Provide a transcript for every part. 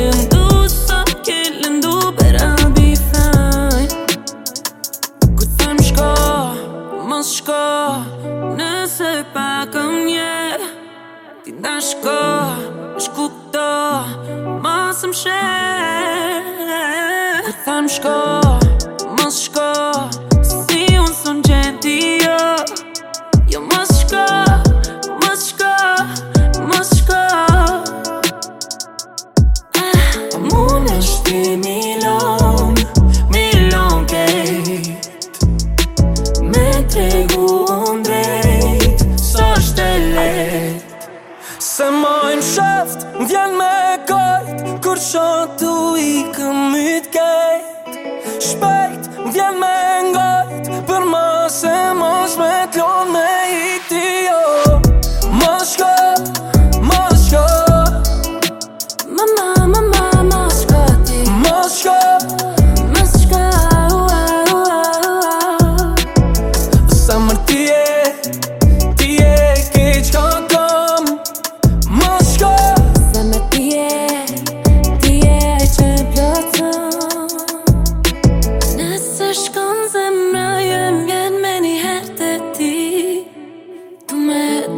Ndu sot ke lëndu Berra bifaj shko Mos shko Nëse Ti Shku këto Mos më shë shko bajnë shëft Më vjen me kajt Kur shëtë i këm i të kejt Shpejt Më vjen me ngajt Për masën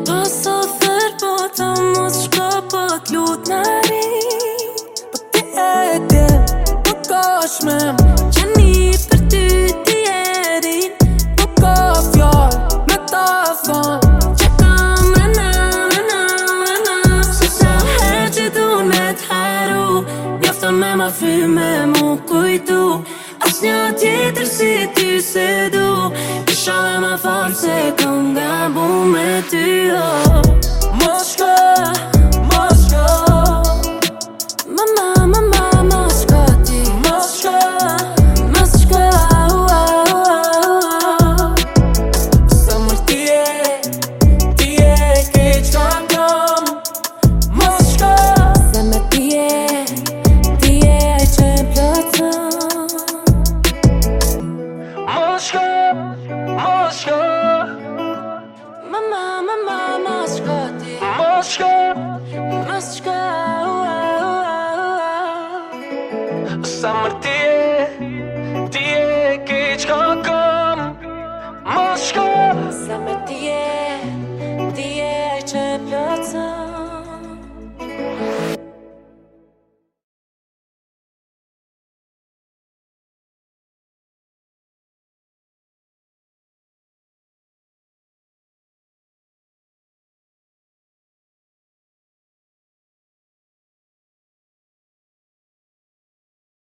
Do së thërë po të mos shko po të lutë në ri Po ti e tje, po kosh me më Që një për ty ti e rin Po ka fjallë, me ta fanë Që kam rëna, rëna, rëna Se sa herë që me të haru me ma fy me mu kujtu Asë një tjetër si ty se du shumë dhe ma forë Se kom nga bu me ty o Moshko, Mama, mama, Moshko ti Moshko, Moshko Ua, ti e Ti e ke qka kom Moshko Sa mër ti e Ti e që e Moshko Mama, mama, moshko ti Moshko Moshko Sa mërë ti e Ti e ke qka kom Moshko Sa e Ti e që plëcëm